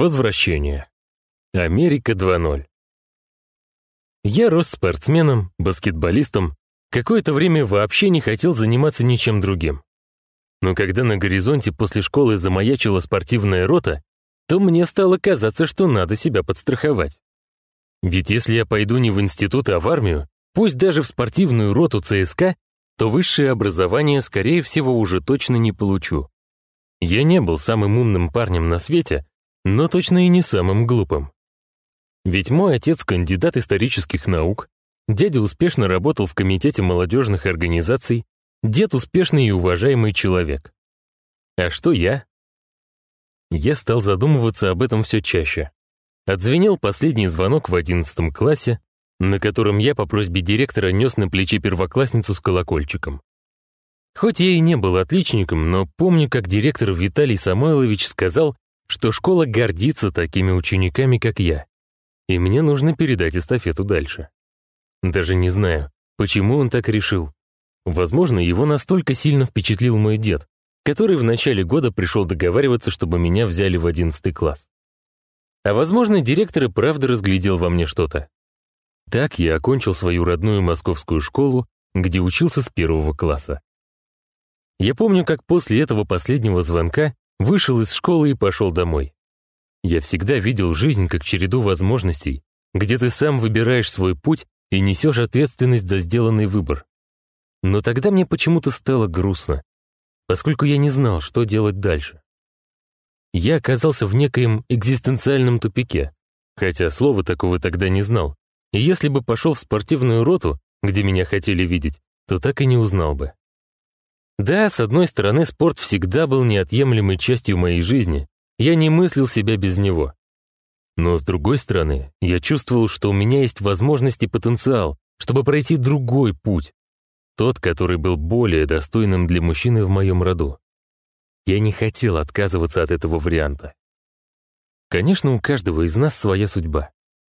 Возвращение. Америка 2.0. Я рос спортсменом, баскетболистом, какое-то время вообще не хотел заниматься ничем другим. Но когда на горизонте после школы замаячила спортивная рота, то мне стало казаться, что надо себя подстраховать. Ведь если я пойду не в институт, а в армию, пусть даже в спортивную роту ЦСКА, то высшее образование, скорее всего, уже точно не получу. Я не был самым умным парнем на свете, но точно и не самым глупым. Ведь мой отец кандидат исторических наук, дядя успешно работал в комитете молодежных организаций, дед успешный и уважаемый человек. А что я? Я стал задумываться об этом все чаще. Отзвенел последний звонок в одиннадцатом классе, на котором я по просьбе директора нес на плече первоклассницу с колокольчиком. Хоть я и не был отличником, но помню, как директор Виталий Самойлович сказал, что школа гордится такими учениками, как я и мне нужно передать эстафету дальше. Даже не знаю, почему он так решил. Возможно, его настолько сильно впечатлил мой дед, который в начале года пришел договариваться, чтобы меня взяли в одиннадцатый класс. А возможно, директор и правда разглядел во мне что-то. Так я окончил свою родную московскую школу, где учился с первого класса. Я помню, как после этого последнего звонка вышел из школы и пошел домой. Я всегда видел жизнь как череду возможностей, где ты сам выбираешь свой путь и несешь ответственность за сделанный выбор. Но тогда мне почему-то стало грустно, поскольку я не знал, что делать дальше. Я оказался в некоем экзистенциальном тупике, хотя слова такого тогда не знал, и если бы пошел в спортивную роту, где меня хотели видеть, то так и не узнал бы. Да, с одной стороны, спорт всегда был неотъемлемой частью моей жизни, я не мыслил себя без него. Но с другой стороны, я чувствовал, что у меня есть возможность и потенциал, чтобы пройти другой путь. Тот, который был более достойным для мужчины в моем роду. Я не хотел отказываться от этого варианта. Конечно, у каждого из нас своя судьба.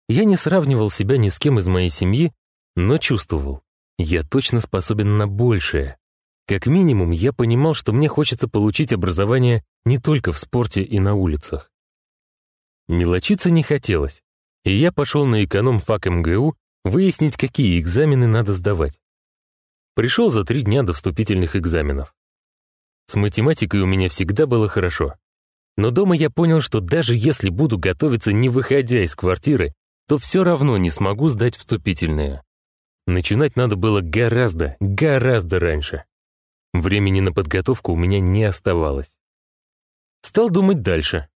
Я не сравнивал себя ни с кем из моей семьи, но чувствовал, я точно способен на большее. Как минимум, я понимал, что мне хочется получить образование не только в спорте и на улицах. Мелочиться не хотелось, и я пошел на эконом-фак МГУ выяснить, какие экзамены надо сдавать. Пришел за три дня до вступительных экзаменов. С математикой у меня всегда было хорошо. Но дома я понял, что даже если буду готовиться не выходя из квартиры, то все равно не смогу сдать вступительные. Начинать надо было гораздо, гораздо раньше. Времени на подготовку у меня не оставалось. Стал думать дальше.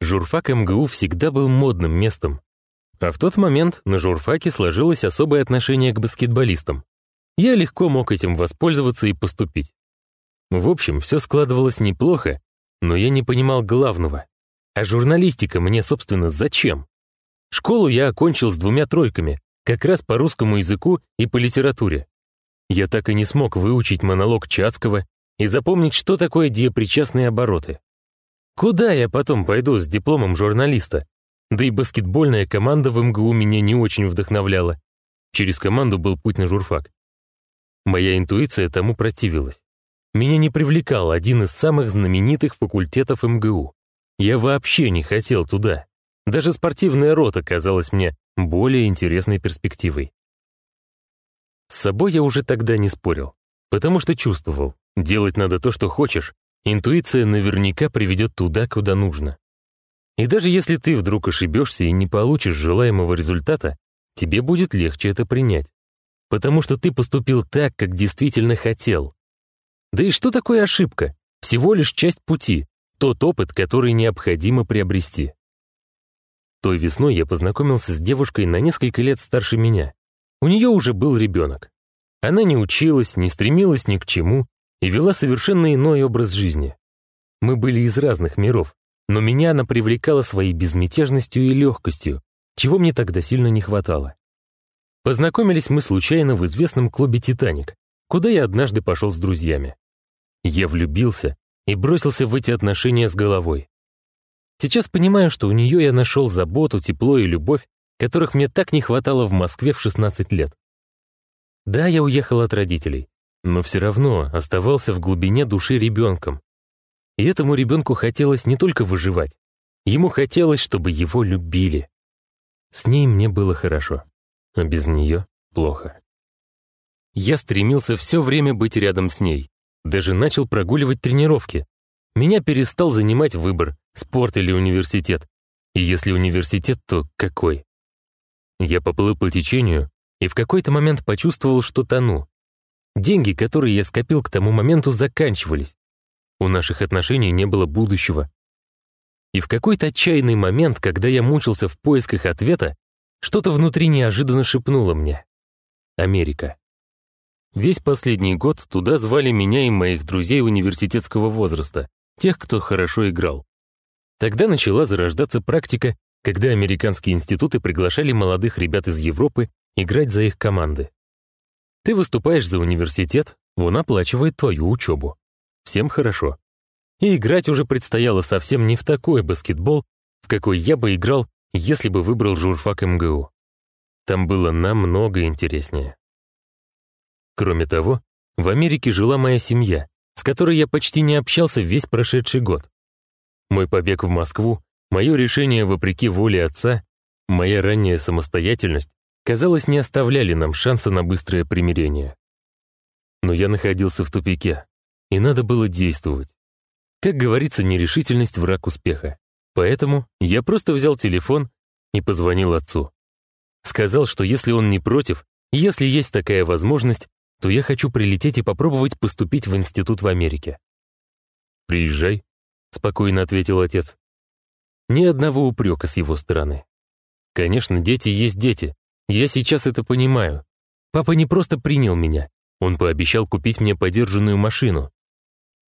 Журфак МГУ всегда был модным местом. А в тот момент на журфаке сложилось особое отношение к баскетболистам. Я легко мог этим воспользоваться и поступить. В общем, все складывалось неплохо, но я не понимал главного. А журналистика мне, собственно, зачем? Школу я окончил с двумя тройками, как раз по русскому языку и по литературе. Я так и не смог выучить монолог Чацкого и запомнить, что такое диапричастные обороты. Куда я потом пойду с дипломом журналиста? Да и баскетбольная команда в МГУ меня не очень вдохновляла. Через команду был путь на журфак. Моя интуиция тому противилась. Меня не привлекал один из самых знаменитых факультетов МГУ. Я вообще не хотел туда. Даже спортивная рота казалась мне более интересной перспективой. С собой я уже тогда не спорил, потому что чувствовал, делать надо то, что хочешь, интуиция наверняка приведет туда, куда нужно. И даже если ты вдруг ошибешься и не получишь желаемого результата, тебе будет легче это принять, потому что ты поступил так, как действительно хотел. Да и что такое ошибка? Всего лишь часть пути, тот опыт, который необходимо приобрести. Той весной я познакомился с девушкой на несколько лет старше меня, у нее уже был ребенок. Она не училась, не стремилась ни к чему и вела совершенно иной образ жизни. Мы были из разных миров, но меня она привлекала своей безмятежностью и легкостью, чего мне тогда сильно не хватало. Познакомились мы случайно в известном клубе «Титаник», куда я однажды пошел с друзьями. Я влюбился и бросился в эти отношения с головой. Сейчас понимаю, что у нее я нашел заботу, тепло и любовь, которых мне так не хватало в Москве в 16 лет. Да, я уехал от родителей, но все равно оставался в глубине души ребенком. И этому ребенку хотелось не только выживать, Ему хотелось, чтобы его любили. С ней мне было хорошо, а без нее плохо. Я стремился все время быть рядом с ней, даже начал прогуливать тренировки. Меня перестал занимать выбор, спорт или университет. И если университет, то какой? Я поплыл по течению и в какой-то момент почувствовал, что тону. Деньги, которые я скопил к тому моменту, заканчивались. У наших отношений не было будущего. И в какой-то отчаянный момент, когда я мучился в поисках ответа, что-то внутри неожиданно шепнуло мне. Америка. Весь последний год туда звали меня и моих друзей университетского возраста, тех, кто хорошо играл. Тогда начала зарождаться практика, когда американские институты приглашали молодых ребят из Европы играть за их команды. Ты выступаешь за университет, он оплачивает твою учебу. Всем хорошо. И играть уже предстояло совсем не в такой баскетбол, в какой я бы играл, если бы выбрал журфак МГУ. Там было намного интереснее. Кроме того, в Америке жила моя семья, с которой я почти не общался весь прошедший год. Мой побег в Москву, мое решение вопреки воле отца, моя ранняя самостоятельность, казалось, не оставляли нам шанса на быстрое примирение. Но я находился в тупике, и надо было действовать. Как говорится, нерешительность — враг успеха. Поэтому я просто взял телефон и позвонил отцу. Сказал, что если он не против, если есть такая возможность, то я хочу прилететь и попробовать поступить в институт в Америке. «Приезжай», — спокойно ответил отец. Ни одного упрека с его стороны. Конечно, дети есть дети. Я сейчас это понимаю. Папа не просто принял меня. Он пообещал купить мне подержанную машину.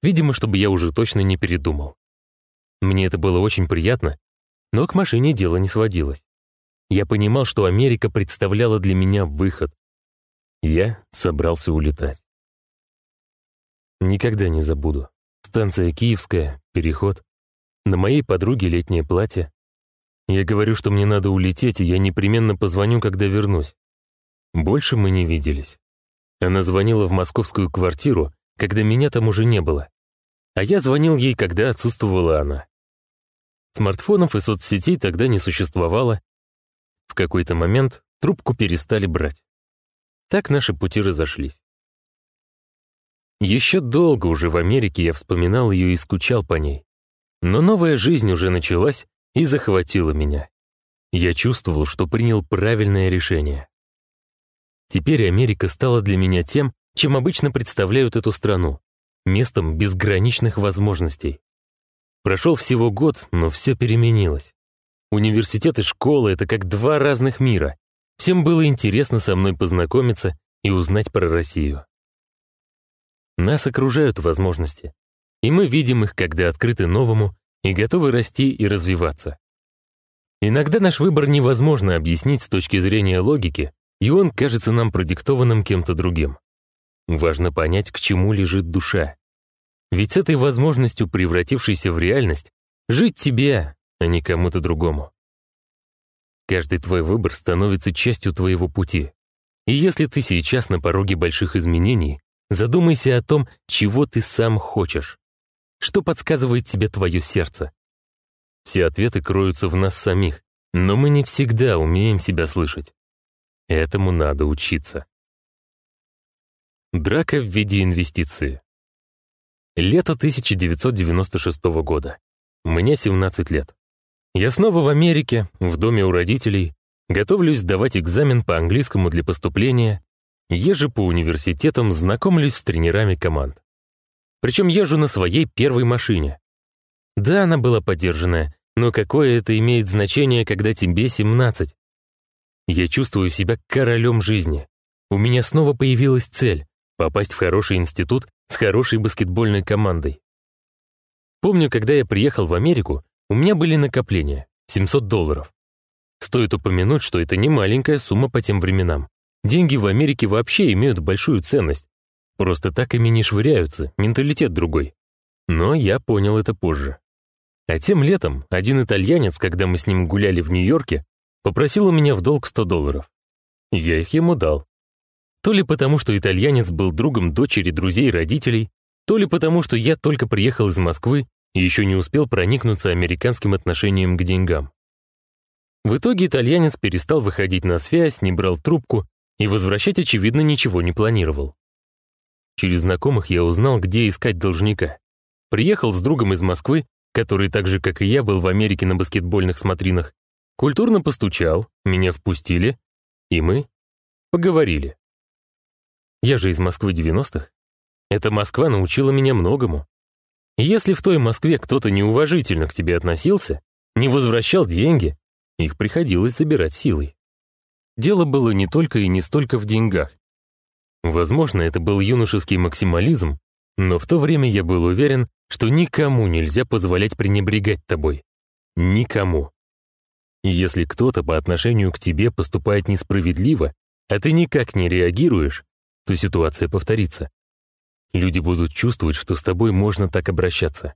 Видимо, чтобы я уже точно не передумал. Мне это было очень приятно, но к машине дело не сводилось. Я понимал, что Америка представляла для меня выход. Я собрался улетать. Никогда не забуду. Станция Киевская, переход. На моей подруге летнее платье. Я говорю, что мне надо улететь, и я непременно позвоню, когда вернусь. Больше мы не виделись. Она звонила в московскую квартиру, когда меня там уже не было. А я звонил ей, когда отсутствовала она. Смартфонов и соцсетей тогда не существовало. В какой-то момент трубку перестали брать. Так наши пути разошлись. Еще долго уже в Америке я вспоминал ее и скучал по ней. Но новая жизнь уже началась и захватила меня. Я чувствовал, что принял правильное решение. Теперь Америка стала для меня тем, чем обычно представляют эту страну местом безграничных возможностей. Прошел всего год, но все переменилось. Университет и школа — это как два разных мира. Всем было интересно со мной познакомиться и узнать про Россию. Нас окружают возможности, и мы видим их, когда открыты новому и готовы расти и развиваться. Иногда наш выбор невозможно объяснить с точки зрения логики, и он кажется нам продиктованным кем-то другим. Важно понять, к чему лежит душа. Ведь с этой возможностью, превратившейся в реальность, жить тебе, а не кому-то другому. Каждый твой выбор становится частью твоего пути. И если ты сейчас на пороге больших изменений, задумайся о том, чего ты сам хочешь. Что подсказывает тебе твое сердце? Все ответы кроются в нас самих, но мы не всегда умеем себя слышать. Этому надо учиться. Драка в виде инвестиции. Лето 1996 года. Мне 17 лет. Я снова в Америке, в доме у родителей, готовлюсь сдавать экзамен по английскому для поступления, езжу по университетам, знакомлюсь с тренерами команд. Причем езжу на своей первой машине. Да, она была подержанная, но какое это имеет значение, когда тебе 17? Я чувствую себя королем жизни. У меня снова появилась цель попасть в хороший институт с хорошей баскетбольной командой. Помню, когда я приехал в Америку, у меня были накопления — 700 долларов. Стоит упомянуть, что это не маленькая сумма по тем временам. Деньги в Америке вообще имеют большую ценность. Просто так ими не швыряются, менталитет другой. Но я понял это позже. А тем летом один итальянец, когда мы с ним гуляли в Нью-Йорке, попросил у меня в долг 100 долларов. Я их ему дал. То ли потому, что итальянец был другом дочери друзей родителей, то ли потому, что я только приехал из Москвы, и еще не успел проникнуться американским отношением к деньгам. В итоге итальянец перестал выходить на связь, не брал трубку и возвращать, очевидно, ничего не планировал. Через знакомых я узнал, где искать должника. Приехал с другом из Москвы, который так же, как и я, был в Америке на баскетбольных смотринах, культурно постучал, меня впустили, и мы поговорили. Я же из Москвы 90-х. Эта Москва научила меня многому. И если в той Москве кто-то неуважительно к тебе относился, не возвращал деньги, их приходилось забирать силой. Дело было не только и не столько в деньгах. Возможно, это был юношеский максимализм, но в то время я был уверен, что никому нельзя позволять пренебрегать тобой. Никому. Если кто-то по отношению к тебе поступает несправедливо, а ты никак не реагируешь, то ситуация повторится. Люди будут чувствовать, что с тобой можно так обращаться.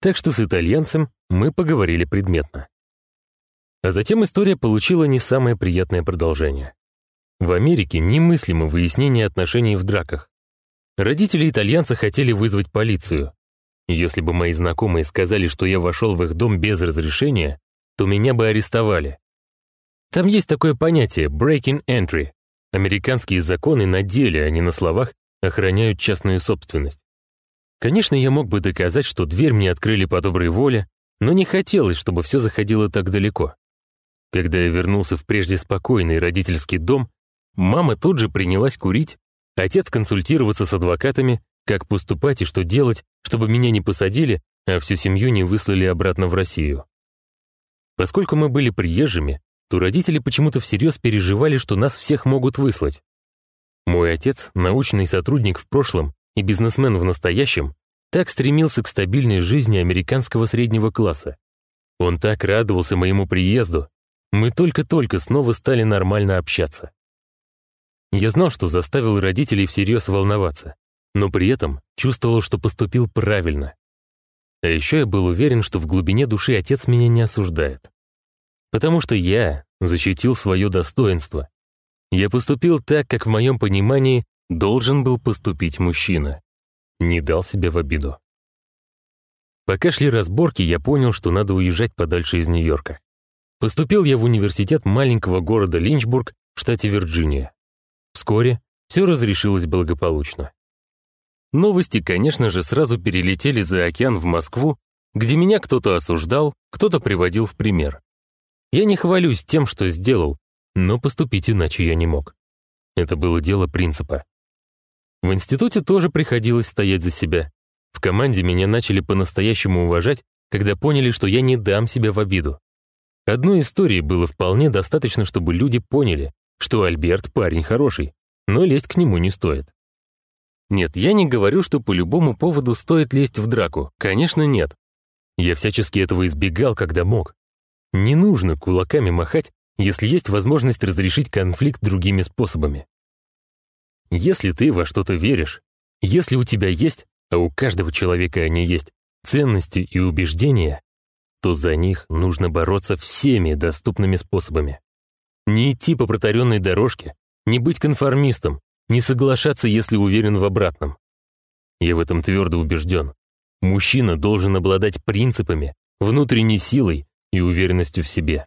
Так что с итальянцем мы поговорили предметно. А затем история получила не самое приятное продолжение. В Америке немыслимо выяснение отношений в драках. Родители итальянца хотели вызвать полицию. Если бы мои знакомые сказали, что я вошел в их дом без разрешения, то меня бы арестовали. Там есть такое понятие «breaking entry». Американские законы на деле, а не на словах, охраняют частную собственность. Конечно, я мог бы доказать, что дверь мне открыли по доброй воле, но не хотелось, чтобы все заходило так далеко. Когда я вернулся в прежде спокойный родительский дом, мама тут же принялась курить, отец консультироваться с адвокатами, как поступать и что делать, чтобы меня не посадили, а всю семью не выслали обратно в Россию. Поскольку мы были приезжими, то родители почему-то всерьез переживали, что нас всех могут выслать. Мой отец, научный сотрудник в прошлом и бизнесмен в настоящем, так стремился к стабильной жизни американского среднего класса. Он так радовался моему приезду, мы только-только снова стали нормально общаться. Я знал, что заставил родителей всерьез волноваться, но при этом чувствовал, что поступил правильно. А еще я был уверен, что в глубине души отец меня не осуждает. Потому что я защитил свое достоинство. Я поступил так, как в моем понимании должен был поступить мужчина. Не дал себе в обиду. Пока шли разборки, я понял, что надо уезжать подальше из Нью-Йорка. Поступил я в университет маленького города Линчбург в штате Вирджиния. Вскоре все разрешилось благополучно. Новости, конечно же, сразу перелетели за океан в Москву, где меня кто-то осуждал, кто-то приводил в пример. Я не хвалюсь тем, что сделал, но поступить иначе я не мог. Это было дело принципа. В институте тоже приходилось стоять за себя. В команде меня начали по-настоящему уважать, когда поняли, что я не дам себя в обиду. Одной истории было вполне достаточно, чтобы люди поняли, что Альберт парень хороший, но лезть к нему не стоит. Нет, я не говорю, что по любому поводу стоит лезть в драку. Конечно, нет. Я всячески этого избегал, когда мог. Не нужно кулаками махать, если есть возможность разрешить конфликт другими способами. Если ты во что-то веришь, если у тебя есть, а у каждого человека они есть, ценности и убеждения, то за них нужно бороться всеми доступными способами. Не идти по протаренной дорожке, не быть конформистом, не соглашаться, если уверен в обратном. Я в этом твердо убежден. Мужчина должен обладать принципами, внутренней силой и уверенностью в себе,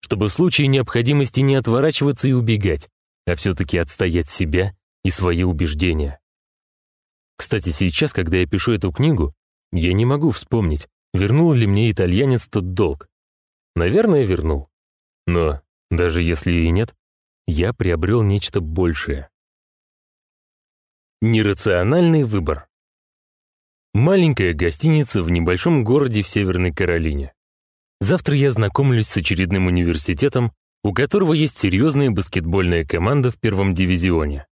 чтобы в случае необходимости не отворачиваться и убегать, а все-таки отстоять себя и свои убеждения. Кстати, сейчас, когда я пишу эту книгу, я не могу вспомнить, вернул ли мне итальянец тот долг. Наверное, вернул. Но даже если и нет, я приобрел нечто большее. Нерациональный выбор. Маленькая гостиница в небольшом городе в Северной Каролине. Завтра я знакомлюсь с очередным университетом, у которого есть серьезная баскетбольная команда в первом дивизионе.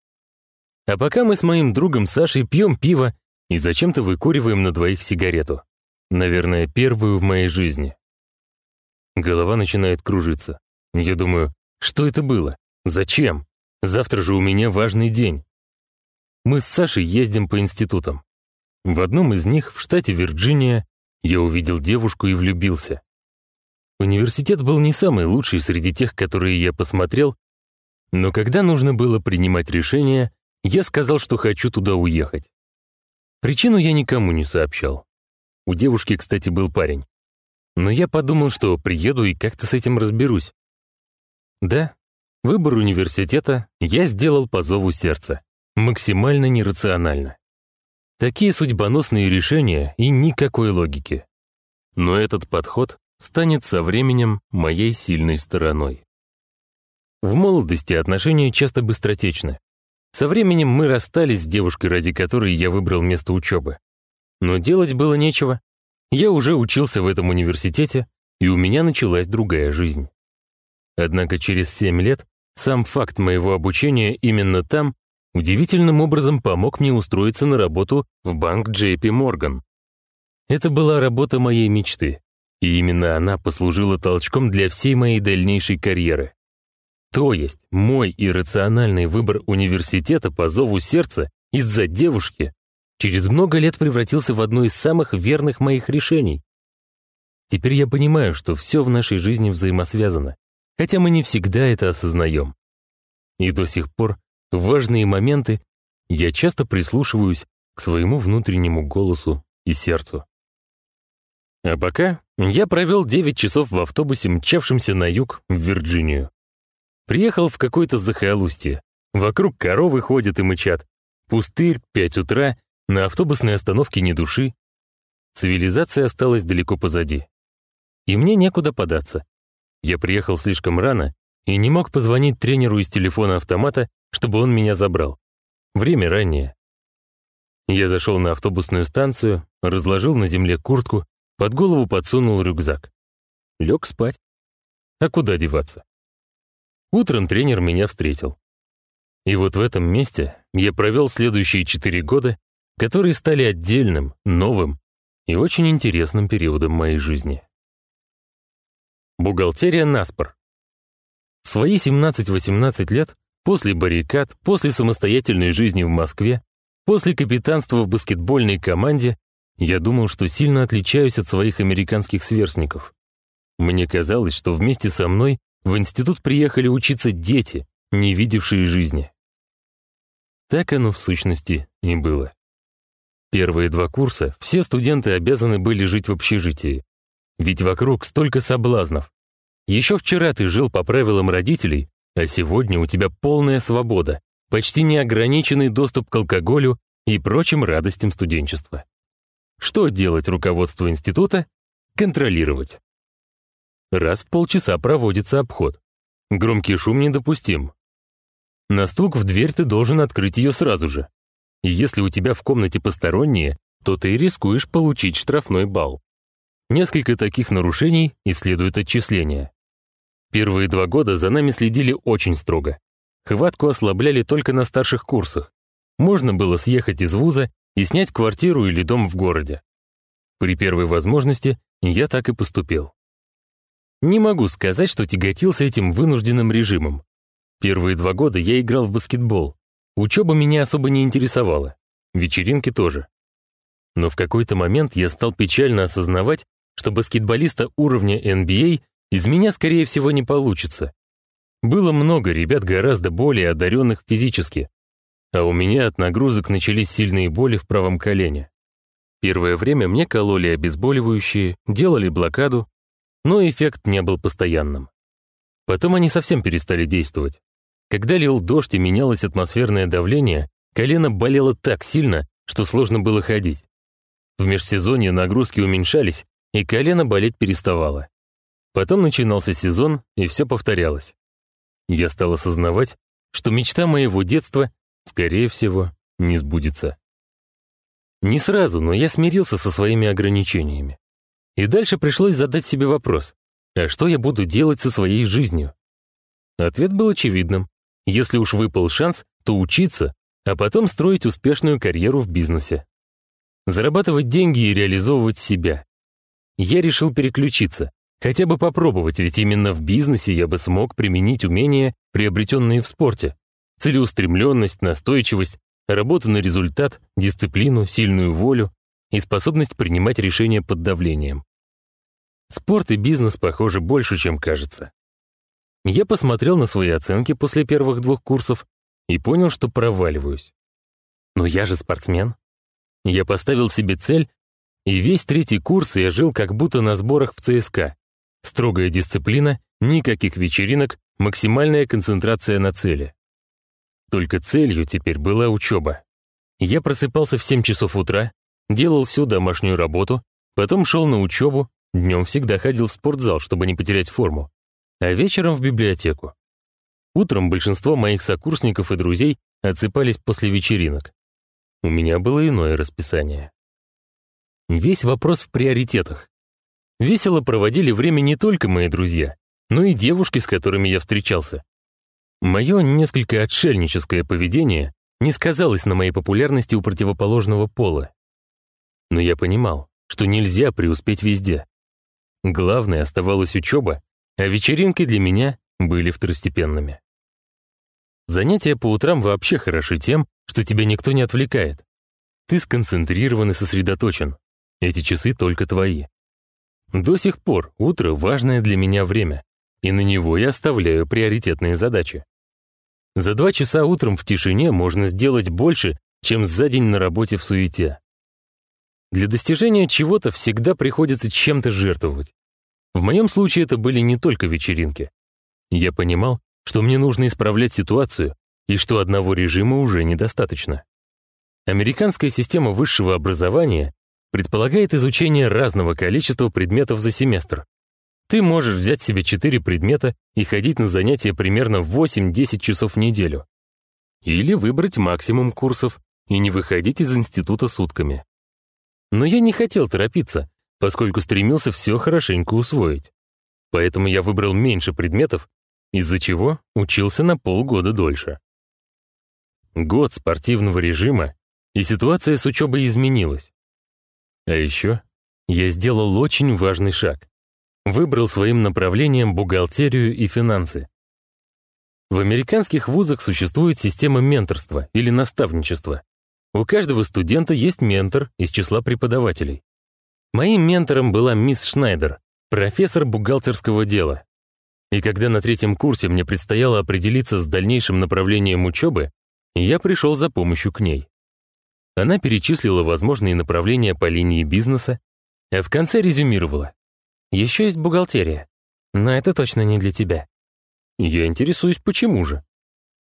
А пока мы с моим другом Сашей пьем пиво и зачем-то выкуриваем на двоих сигарету. Наверное, первую в моей жизни. Голова начинает кружиться. Я думаю, что это было? Зачем? Завтра же у меня важный день. Мы с Сашей ездим по институтам. В одном из них, в штате Вирджиния, я увидел девушку и влюбился. Университет был не самый лучший среди тех, которые я посмотрел, но когда нужно было принимать решение, я сказал, что хочу туда уехать. Причину я никому не сообщал. У девушки, кстати, был парень. Но я подумал, что приеду и как-то с этим разберусь. Да, выбор университета я сделал по зову сердца. Максимально нерационально. Такие судьбоносные решения и никакой логики. Но этот подход станет со временем моей сильной стороной. В молодости отношения часто быстротечны. Со временем мы расстались с девушкой, ради которой я выбрал место учебы. Но делать было нечего. Я уже учился в этом университете, и у меня началась другая жизнь. Однако через семь лет сам факт моего обучения именно там удивительным образом помог мне устроиться на работу в банк JP Morgan. Это была работа моей мечты, и именно она послужила толчком для всей моей дальнейшей карьеры. То есть мой иррациональный выбор университета по зову сердца из-за девушки через много лет превратился в одно из самых верных моих решений. Теперь я понимаю, что все в нашей жизни взаимосвязано, хотя мы не всегда это осознаем. И до сих пор в важные моменты я часто прислушиваюсь к своему внутреннему голосу и сердцу. А пока я провел 9 часов в автобусе, мчавшемся на юг, в Вирджинию. Приехал в какое-то захолустье. Вокруг коровы ходят и мычат. Пустырь, 5 утра, на автобусной остановке ни души. Цивилизация осталась далеко позади. И мне некуда податься. Я приехал слишком рано и не мог позвонить тренеру из телефона автомата, чтобы он меня забрал. Время раннее. Я зашел на автобусную станцию, разложил на земле куртку под голову подсунул рюкзак. Лег спать. А куда деваться? Утром тренер меня встретил. И вот в этом месте я провел следующие четыре года, которые стали отдельным, новым и очень интересным периодом моей жизни. Бухгалтерия Наспор. В свои 17-18 лет, после баррикад, после самостоятельной жизни в Москве, после капитанства в баскетбольной команде, я думал, что сильно отличаюсь от своих американских сверстников. Мне казалось, что вместе со мной в институт приехали учиться дети, не видевшие жизни. Так оно в сущности и было. Первые два курса все студенты обязаны были жить в общежитии. Ведь вокруг столько соблазнов. Еще вчера ты жил по правилам родителей, а сегодня у тебя полная свобода, почти неограниченный доступ к алкоголю и прочим радостям студенчества. Что делать руководству института? Контролировать. Раз в полчаса проводится обход. Громкий шум недопустим. На стук в дверь ты должен открыть ее сразу же. И если у тебя в комнате посторонние, то ты рискуешь получить штрафной балл. Несколько таких нарушений и следует отчисление. Первые два года за нами следили очень строго. Хватку ослабляли только на старших курсах. Можно было съехать из вуза и снять квартиру или дом в городе. При первой возможности я так и поступил. Не могу сказать, что тяготился этим вынужденным режимом. Первые два года я играл в баскетбол. Учеба меня особо не интересовала. Вечеринки тоже. Но в какой-то момент я стал печально осознавать, что баскетболиста уровня NBA из меня, скорее всего, не получится. Было много ребят гораздо более одаренных физически, а у меня от нагрузок начались сильные боли в правом колене. Первое время мне кололи обезболивающие, делали блокаду, но эффект не был постоянным. Потом они совсем перестали действовать. Когда лил дождь и менялось атмосферное давление, колено болело так сильно, что сложно было ходить. В межсезонье нагрузки уменьшались, и колено болеть переставало. Потом начинался сезон, и все повторялось. Я стал осознавать, что мечта моего детства скорее всего, не сбудется. Не сразу, но я смирился со своими ограничениями. И дальше пришлось задать себе вопрос, а что я буду делать со своей жизнью? Ответ был очевидным. Если уж выпал шанс, то учиться, а потом строить успешную карьеру в бизнесе. Зарабатывать деньги и реализовывать себя. Я решил переключиться, хотя бы попробовать, ведь именно в бизнесе я бы смог применить умения, приобретенные в спорте. Целеустремленность, настойчивость, работу на результат, дисциплину, сильную волю и способность принимать решения под давлением. Спорт и бизнес похожи больше, чем кажется. Я посмотрел на свои оценки после первых двух курсов и понял, что проваливаюсь. Но я же спортсмен. Я поставил себе цель И весь третий курс я жил как будто на сборах в ЦСКА. Строгая дисциплина, никаких вечеринок, максимальная концентрация на цели. Только целью теперь была учеба. Я просыпался в 7 часов утра, делал всю домашнюю работу, потом шел на учебу, днем всегда ходил в спортзал, чтобы не потерять форму, а вечером в библиотеку. Утром большинство моих сокурсников и друзей отсыпались после вечеринок. У меня было иное расписание. Весь вопрос в приоритетах. Весело проводили время не только мои друзья, но и девушки, с которыми я встречался. Мое несколько отшельническое поведение не сказалось на моей популярности у противоположного пола. Но я понимал, что нельзя преуспеть везде. Главное оставалась учеба, а вечеринки для меня были второстепенными. Занятия по утрам вообще хороши тем, что тебя никто не отвлекает. Ты сконцентрирован и сосредоточен. Эти часы только твои. До сих пор утро — важное для меня время, и на него я оставляю приоритетные задачи. За два часа утром в тишине можно сделать больше, чем за день на работе в суете. Для достижения чего-то всегда приходится чем-то жертвовать. В моем случае это были не только вечеринки. Я понимал, что мне нужно исправлять ситуацию и что одного режима уже недостаточно. Американская система высшего образования предполагает изучение разного количества предметов за семестр, ты можешь взять себе 4 предмета и ходить на занятия примерно 8-10 часов в неделю. Или выбрать максимум курсов и не выходить из института сутками. Но я не хотел торопиться, поскольку стремился все хорошенько усвоить. Поэтому я выбрал меньше предметов, из-за чего учился на полгода дольше. Год спортивного режима, и ситуация с учебой изменилась. А еще я сделал очень важный шаг выбрал своим направлением бухгалтерию и финансы. В американских вузах существует система менторства или наставничества. У каждого студента есть ментор из числа преподавателей. Моим ментором была мисс Шнайдер, профессор бухгалтерского дела. И когда на третьем курсе мне предстояло определиться с дальнейшим направлением учебы, я пришел за помощью к ней. Она перечислила возможные направления по линии бизнеса, а в конце резюмировала. Еще есть бухгалтерия. Но это точно не для тебя. Я интересуюсь, почему же?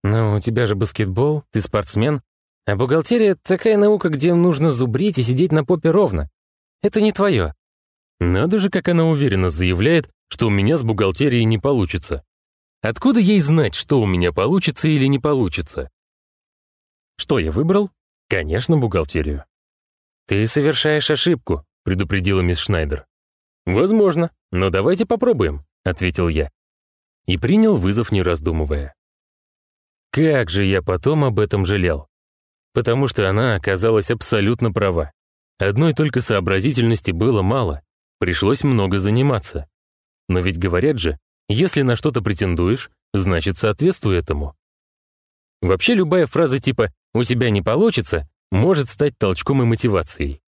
Ну, у тебя же баскетбол, ты спортсмен. А бухгалтерия — такая наука, где нужно зубрить и сидеть на попе ровно. Это не твое. Надо же, как она уверенно заявляет, что у меня с бухгалтерией не получится. Откуда ей знать, что у меня получится или не получится? Что я выбрал? Конечно, бухгалтерию. «Ты совершаешь ошибку», — предупредила мисс Шнайдер. «Возможно, но давайте попробуем», — ответил я. И принял вызов, не раздумывая. Как же я потом об этом жалел. Потому что она оказалась абсолютно права. Одной только сообразительности было мало, пришлось много заниматься. Но ведь говорят же, если на что-то претендуешь, значит соответствуй этому. Вообще любая фраза типа «у тебя не получится» может стать толчком и мотивацией.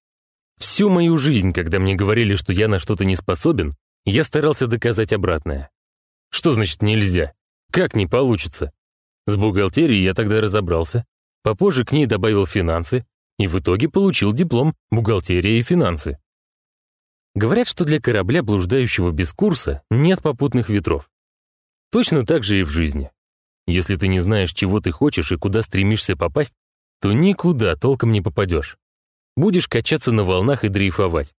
Всю мою жизнь, когда мне говорили, что я на что-то не способен, я старался доказать обратное. Что значит нельзя? Как не получится? С бухгалтерией я тогда разобрался, попозже к ней добавил финансы и в итоге получил диплом «Бухгалтерия и финансы». Говорят, что для корабля, блуждающего без курса, нет попутных ветров. Точно так же и в жизни. Если ты не знаешь, чего ты хочешь и куда стремишься попасть, то никуда толком не попадешь будешь качаться на волнах и дрейфовать.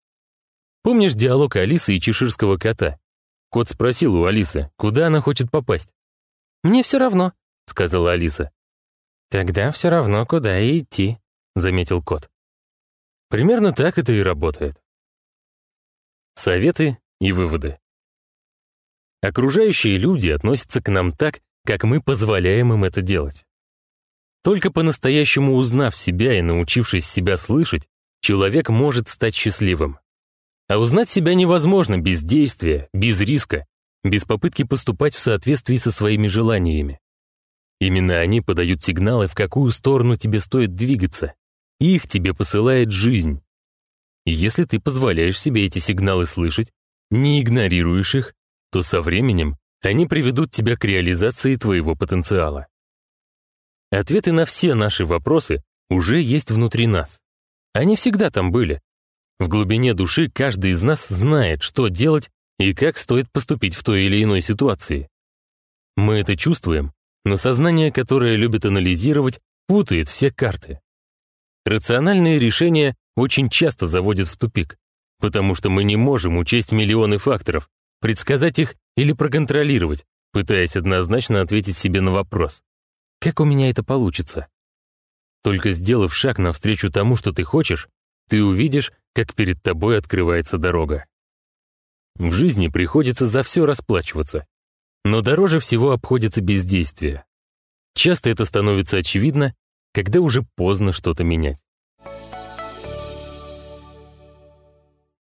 Помнишь диалог Алисы и чеширского кота? Кот спросил у Алисы, куда она хочет попасть. «Мне все равно», — сказала Алиса. «Тогда все равно, куда и идти», — заметил кот. Примерно так это и работает. Советы и выводы. Окружающие люди относятся к нам так, как мы позволяем им это делать. Только по-настоящему узнав себя и научившись себя слышать, человек может стать счастливым. А узнать себя невозможно без действия, без риска, без попытки поступать в соответствии со своими желаниями. Именно они подают сигналы, в какую сторону тебе стоит двигаться. Их тебе посылает жизнь. И если ты позволяешь себе эти сигналы слышать, не игнорируешь их, то со временем они приведут тебя к реализации твоего потенциала. Ответы на все наши вопросы уже есть внутри нас. Они всегда там были. В глубине души каждый из нас знает, что делать и как стоит поступить в той или иной ситуации. Мы это чувствуем, но сознание, которое любит анализировать, путает все карты. Рациональные решения очень часто заводят в тупик, потому что мы не можем учесть миллионы факторов, предсказать их или проконтролировать, пытаясь однозначно ответить себе на вопрос. Как у меня это получится? Только сделав шаг навстречу тому, что ты хочешь, ты увидишь, как перед тобой открывается дорога. В жизни приходится за все расплачиваться, но дороже всего обходится бездействие. Часто это становится очевидно, когда уже поздно что-то менять.